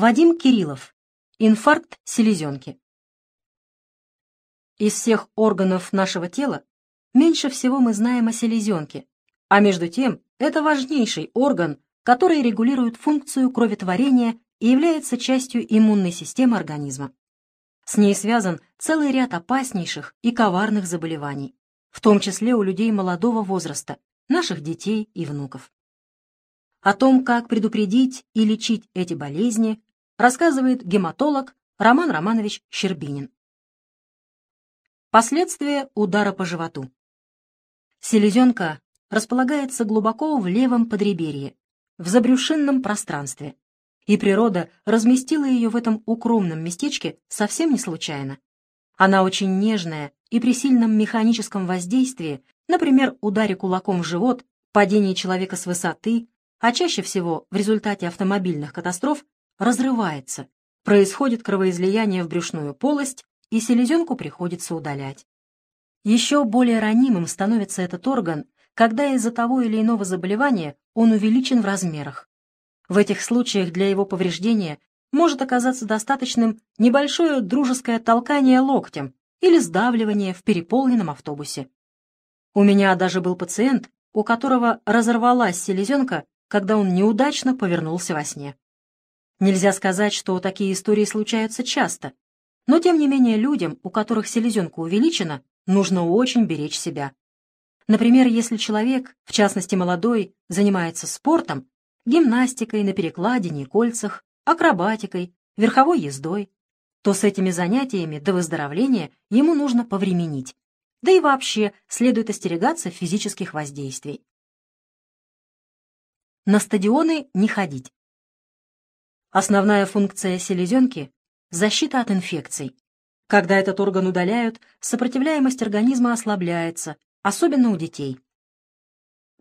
Вадим Кириллов. Инфаркт селезенки. Из всех органов нашего тела меньше всего мы знаем о селезенке, а между тем это важнейший орган, который регулирует функцию кроветворения и является частью иммунной системы организма. С ней связан целый ряд опаснейших и коварных заболеваний, в том числе у людей молодого возраста, наших детей и внуков. О том, как предупредить и лечить эти болезни, рассказывает гематолог Роман Романович Щербинин. Последствия удара по животу. Селезенка располагается глубоко в левом подреберье, в забрюшинном пространстве, и природа разместила ее в этом укромном местечке совсем не случайно. Она очень нежная, и при сильном механическом воздействии, например, ударе кулаком в живот, падении человека с высоты, а чаще всего в результате автомобильных катастроф, разрывается, происходит кровоизлияние в брюшную полость, и селезенку приходится удалять. Еще более ранимым становится этот орган, когда из-за того или иного заболевания он увеличен в размерах. В этих случаях для его повреждения может оказаться достаточным небольшое дружеское толкание локтем или сдавливание в переполненном автобусе. У меня даже был пациент, у которого разорвалась селезенка, когда он неудачно повернулся во сне. Нельзя сказать, что такие истории случаются часто, но тем не менее людям, у которых селезенка увеличена, нужно очень беречь себя. Например, если человек, в частности молодой, занимается спортом, гимнастикой на перекладине и кольцах, акробатикой, верховой ездой, то с этими занятиями до выздоровления ему нужно повременить. Да и вообще следует остерегаться физических воздействий. На стадионы не ходить. Основная функция селезенки – защита от инфекций. Когда этот орган удаляют, сопротивляемость организма ослабляется, особенно у детей.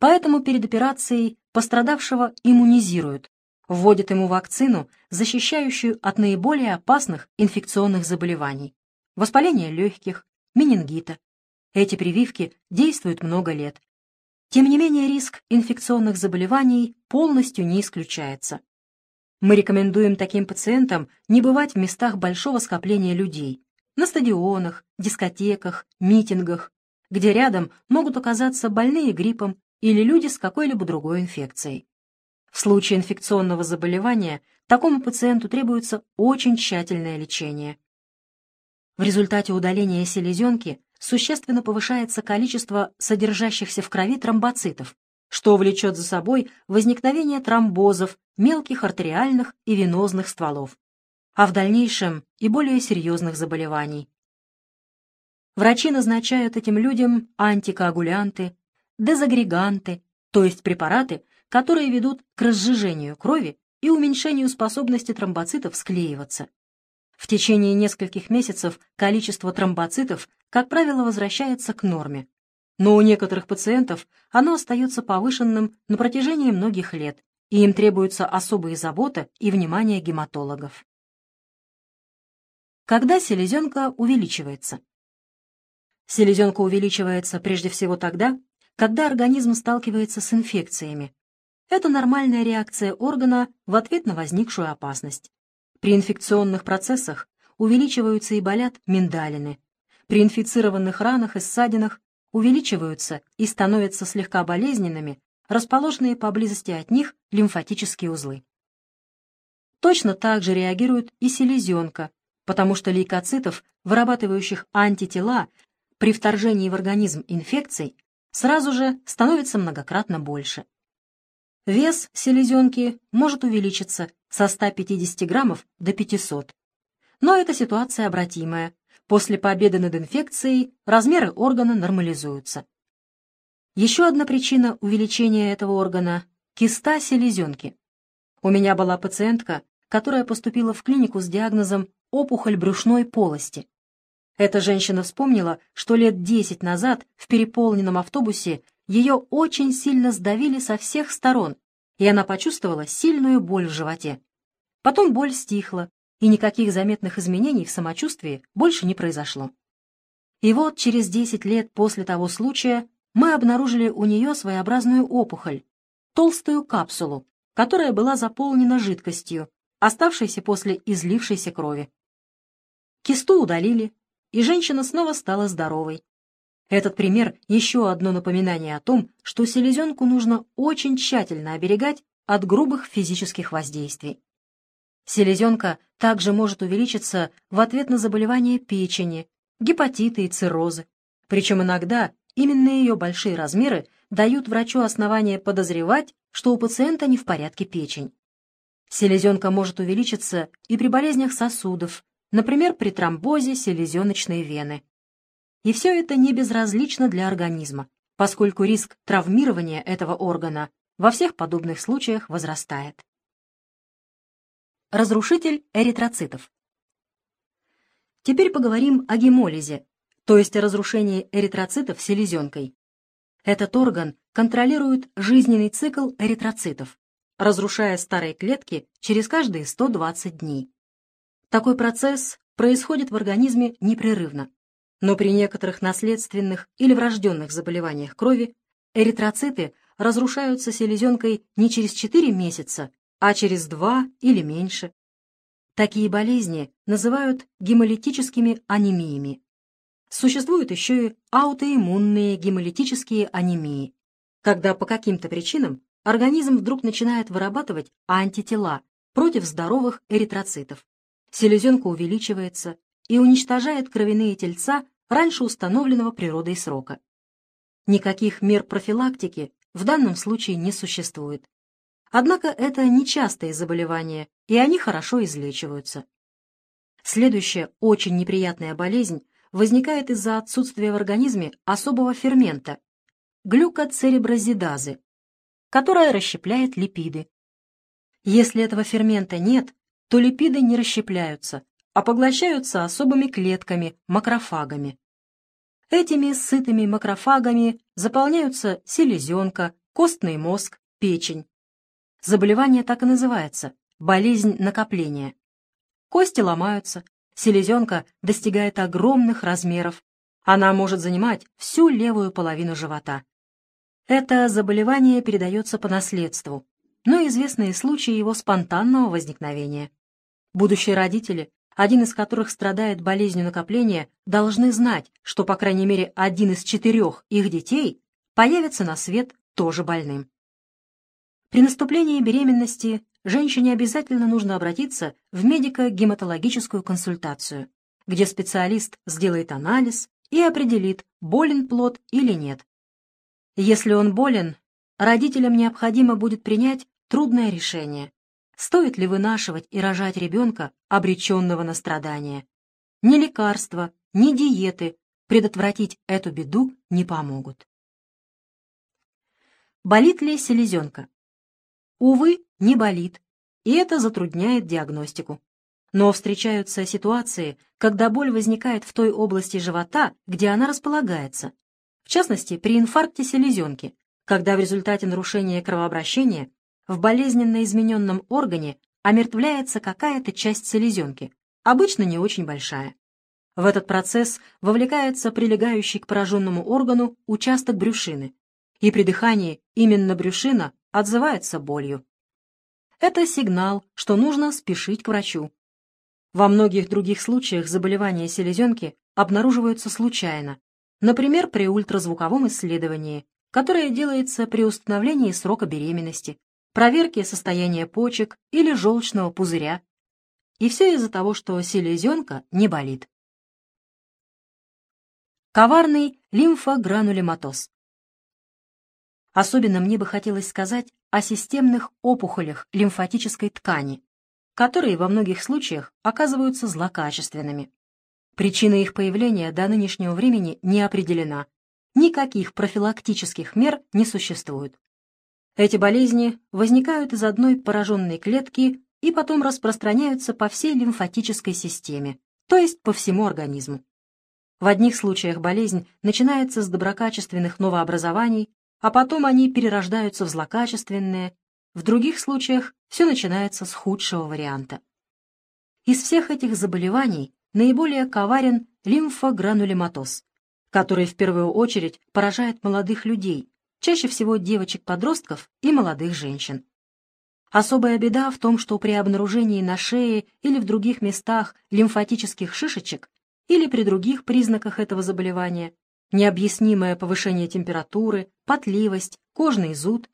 Поэтому перед операцией пострадавшего иммунизируют, вводят ему вакцину, защищающую от наиболее опасных инфекционных заболеваний – воспаления легких, менингита. Эти прививки действуют много лет. Тем не менее, риск инфекционных заболеваний полностью не исключается. Мы рекомендуем таким пациентам не бывать в местах большого скопления людей, на стадионах, дискотеках, митингах, где рядом могут оказаться больные гриппом или люди с какой-либо другой инфекцией. В случае инфекционного заболевания такому пациенту требуется очень тщательное лечение. В результате удаления селезенки существенно повышается количество содержащихся в крови тромбоцитов, что влечет за собой возникновение тромбозов мелких артериальных и венозных стволов, а в дальнейшем и более серьезных заболеваний. Врачи назначают этим людям антикоагулянты, дезагреганты, то есть препараты, которые ведут к разжижению крови и уменьшению способности тромбоцитов склеиваться. В течение нескольких месяцев количество тромбоцитов, как правило, возвращается к норме, но у некоторых пациентов оно остается повышенным на протяжении многих лет, и им требуется особая забота и внимание гематологов. Когда селезенка увеличивается? Селезенка увеличивается прежде всего тогда, когда организм сталкивается с инфекциями. Это нормальная реакция органа в ответ на возникшую опасность. При инфекционных процессах увеличиваются и болят миндалины. При инфицированных ранах и ссадинах увеличиваются и становятся слегка болезненными расположенные поблизости от них лимфатические узлы. Точно так же реагирует и селезенка, потому что лейкоцитов, вырабатывающих антитела при вторжении в организм инфекций, сразу же становится многократно больше. Вес селезенки может увеличиться со 150 граммов до 500. Но эта ситуация обратимая, После победы над инфекцией размеры органа нормализуются. Еще одна причина увеличения этого органа – киста селезенки. У меня была пациентка, которая поступила в клинику с диагнозом опухоль брюшной полости. Эта женщина вспомнила, что лет 10 назад в переполненном автобусе ее очень сильно сдавили со всех сторон, и она почувствовала сильную боль в животе. Потом боль стихла, и никаких заметных изменений в самочувствии больше не произошло. И вот через 10 лет после того случая мы обнаружили у нее своеобразную опухоль, толстую капсулу, которая была заполнена жидкостью, оставшейся после излившейся крови. Кисту удалили, и женщина снова стала здоровой. Этот пример — еще одно напоминание о том, что селезенку нужно очень тщательно оберегать от грубых физических воздействий. Селезенка также может увеличиться в ответ на заболевания печени, гепатиты и циррозы. Причем иногда именно ее большие размеры дают врачу основание подозревать, что у пациента не в порядке печень. Селезенка может увеличиться и при болезнях сосудов, например, при тромбозе селезеночной вены. И все это не безразлично для организма, поскольку риск травмирования этого органа во всех подобных случаях возрастает. Разрушитель эритроцитов. Теперь поговорим о гемолизе, то есть о разрушении эритроцитов селезенкой. Этот орган контролирует жизненный цикл эритроцитов, разрушая старые клетки через каждые 120 дней. Такой процесс происходит в организме непрерывно, но при некоторых наследственных или врожденных заболеваниях крови эритроциты разрушаются селезенкой не через 4 месяца, а через 2 или меньше. Такие болезни называют гемолитическими анемиями. Существуют еще и аутоиммунные гемолитические анемии, когда по каким-то причинам организм вдруг начинает вырабатывать антитела против здоровых эритроцитов. Селезенка увеличивается и уничтожает кровяные тельца раньше установленного природой срока. Никаких мер профилактики в данном случае не существует. Однако это нечастые заболевания, и они хорошо излечиваются. Следующая очень неприятная болезнь возникает из-за отсутствия в организме особого фермента – глюкоцереброзидазы, которая расщепляет липиды. Если этого фермента нет, то липиды не расщепляются, а поглощаются особыми клетками, макрофагами. Этими сытыми макрофагами заполняются селезенка, костный мозг, печень. Заболевание так и называется – болезнь накопления. Кости ломаются, селезенка достигает огромных размеров. Она может занимать всю левую половину живота. Это заболевание передается по наследству, но известны случаи его спонтанного возникновения. Будущие родители один из которых страдает болезнью накопления, должны знать, что, по крайней мере, один из четырех их детей появится на свет тоже больным. При наступлении беременности женщине обязательно нужно обратиться в медико-гематологическую консультацию, где специалист сделает анализ и определит, болен плод или нет. Если он болен, родителям необходимо будет принять трудное решение Стоит ли вынашивать и рожать ребенка, обреченного на страдания? Ни лекарства, ни диеты предотвратить эту беду не помогут. Болит ли селезенка? Увы, не болит, и это затрудняет диагностику. Но встречаются ситуации, когда боль возникает в той области живота, где она располагается. В частности, при инфаркте селезенки, когда в результате нарушения кровообращения в болезненно измененном органе омертвляется какая-то часть селезенки, обычно не очень большая. В этот процесс вовлекается прилегающий к пораженному органу участок брюшины, и при дыхании именно брюшина отзывается болью. Это сигнал, что нужно спешить к врачу. Во многих других случаях заболевания селезенки обнаруживаются случайно, например, при ультразвуковом исследовании, которое делается при установлении срока беременности, проверки состояния почек или желчного пузыря. И все из-за того, что селезенка не болит. Коварный лимфогранулематоз. Особенно мне бы хотелось сказать о системных опухолях лимфатической ткани, которые во многих случаях оказываются злокачественными. Причина их появления до нынешнего времени не определена. Никаких профилактических мер не существует. Эти болезни возникают из одной пораженной клетки и потом распространяются по всей лимфатической системе, то есть по всему организму. В одних случаях болезнь начинается с доброкачественных новообразований, а потом они перерождаются в злокачественные, в других случаях все начинается с худшего варианта. Из всех этих заболеваний наиболее коварен лимфогранулематоз, который в первую очередь поражает молодых людей, чаще всего девочек-подростков и молодых женщин. Особая беда в том, что при обнаружении на шее или в других местах лимфатических шишечек или при других признаках этого заболевания необъяснимое повышение температуры, потливость, кожный зуд,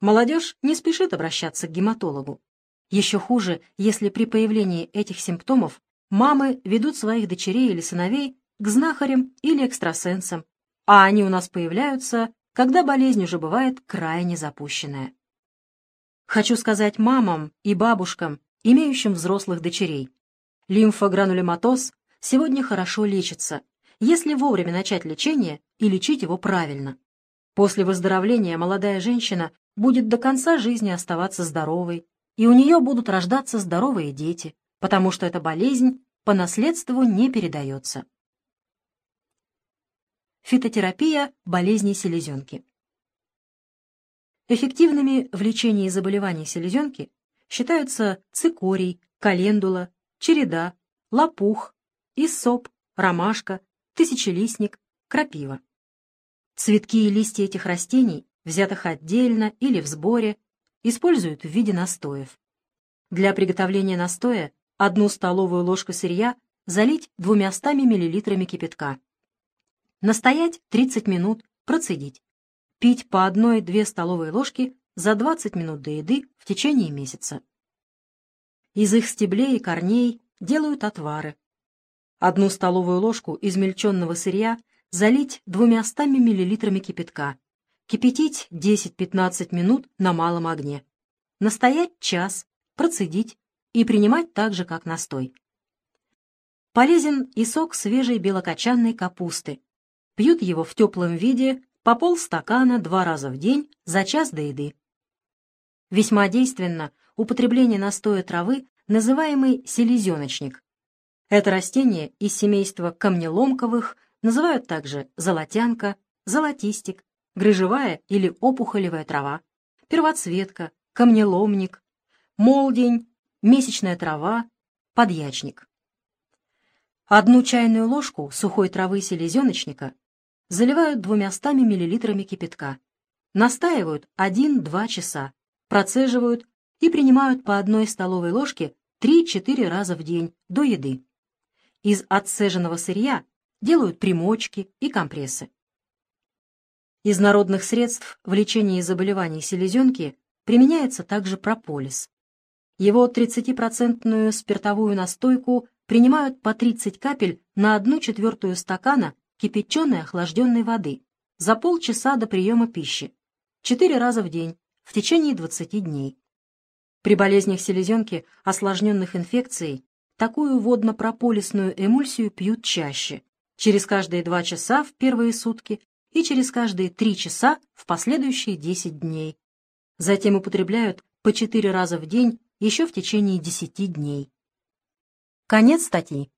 молодежь не спешит обращаться к гематологу. Еще хуже, если при появлении этих симптомов мамы ведут своих дочерей или сыновей к знахарям или экстрасенсам, а они у нас появляются, когда болезнь уже бывает крайне запущенная. Хочу сказать мамам и бабушкам, имеющим взрослых дочерей. Лимфогранулематоз сегодня хорошо лечится, если вовремя начать лечение и лечить его правильно. После выздоровления молодая женщина будет до конца жизни оставаться здоровой, и у нее будут рождаться здоровые дети, потому что эта болезнь по наследству не передается. Фитотерапия болезней селезенки. Эффективными в лечении заболеваний селезенки считаются цикорий, календула, череда, лопух, иссоп, ромашка, тысячелистник, крапива. Цветки и листья этих растений, взятых отдельно или в сборе, используют в виде настоев. Для приготовления настоя одну столовую ложку сырья залить 200 мл кипятка. Настоять 30 минут, процедить. Пить по 1-2 столовые ложки за 20 минут до еды в течение месяца. Из их стеблей и корней делают отвары. Одну столовую ложку измельченного сырья залить 200 мл кипятка. Кипятить 10-15 минут на малом огне. Настоять час, процедить и принимать так же, как настой. Полезен и сок свежей белокочанной капусты. Пьют его в теплом виде по полстакана два раза в день за час до еды. Весьма действенно употребление настоя травы, называемый селезеночник. Это растение из семейства камнеломковых называют также золотянка, золотистик, грыжевая или опухолевая трава, первоцветка, камнеломник, молдень, месячная трава, подьячник. Одну чайную ложку сухой травы селезеночника заливают 200 мл кипятка, настаивают 1-2 часа, процеживают и принимают по одной столовой ложке 3-4 раза в день до еды. Из отцеженного сырья делают примочки и компрессы. Из народных средств в лечении заболеваний селезенки применяется также прополис. Его 30% спиртовую настойку принимают по 30 капель на 1 четвертую стакана кипяченой охлажденной воды за полчаса до приема пищи, 4 раза в день, в течение 20 дней. При болезнях селезенки, осложненных инфекцией, такую водно-прополисную эмульсию пьют чаще, через каждые 2 часа в первые сутки и через каждые 3 часа в последующие 10 дней. Затем употребляют по 4 раза в день еще в течение 10 дней. Конец статьи.